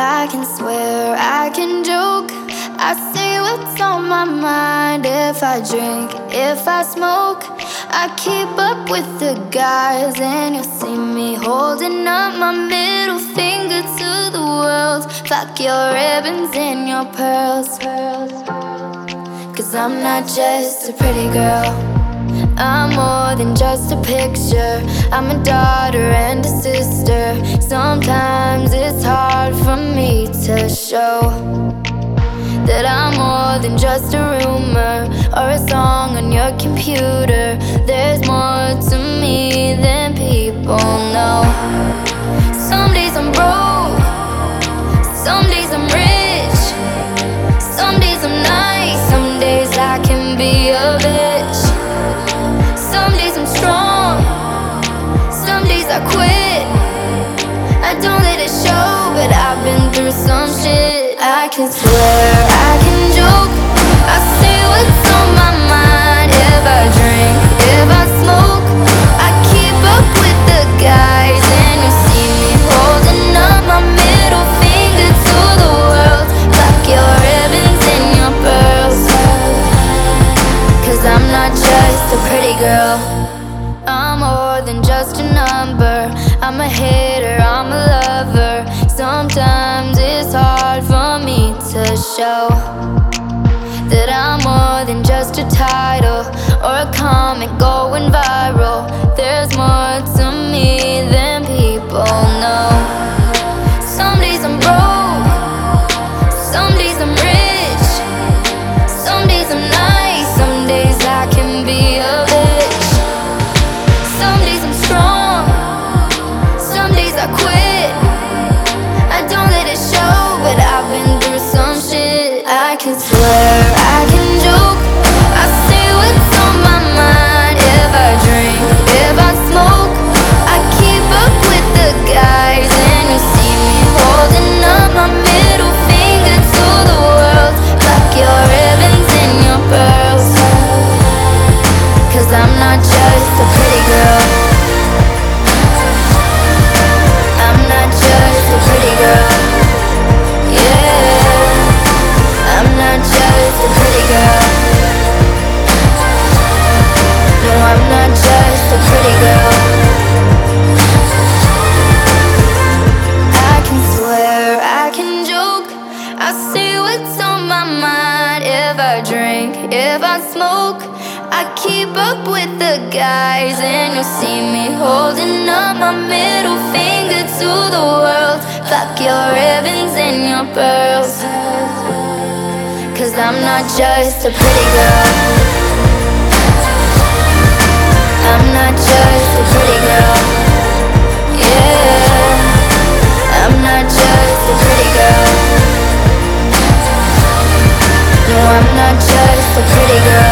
I can swear, I can joke. I say what's on my mind if I drink, if I smoke. I keep up with the guys, and you'll see me holding up my middle finger to the world. Fuck your ribbons and your pearls. Cause I'm not just a pretty girl. I'm more than just a picture. I'm a daughter and a sister. Sometimes it's hard for me to show that I'm more than just a rumor or a song on your computer. There's more shit. I can swear, I can joke. I say what's on my mind. If I drink, if I smoke, I keep up with the guys, and you see me holding up my middle finger to the world. Fuck your ribbons and your pearls. Cause I'm not just a pretty girl. I'm more than just a number. I'm a hitter, I'm a lover. Sometimes it's hard show that I'm more than just a title or a comment going can swear, I drink, if I smoke. I keep up with the guys, and you'll see me holding up my middle finger to the world. Fuck your ribbons and your pearls. Cause I'm not just a pretty girl. I'm not just I'm just a pretty girl.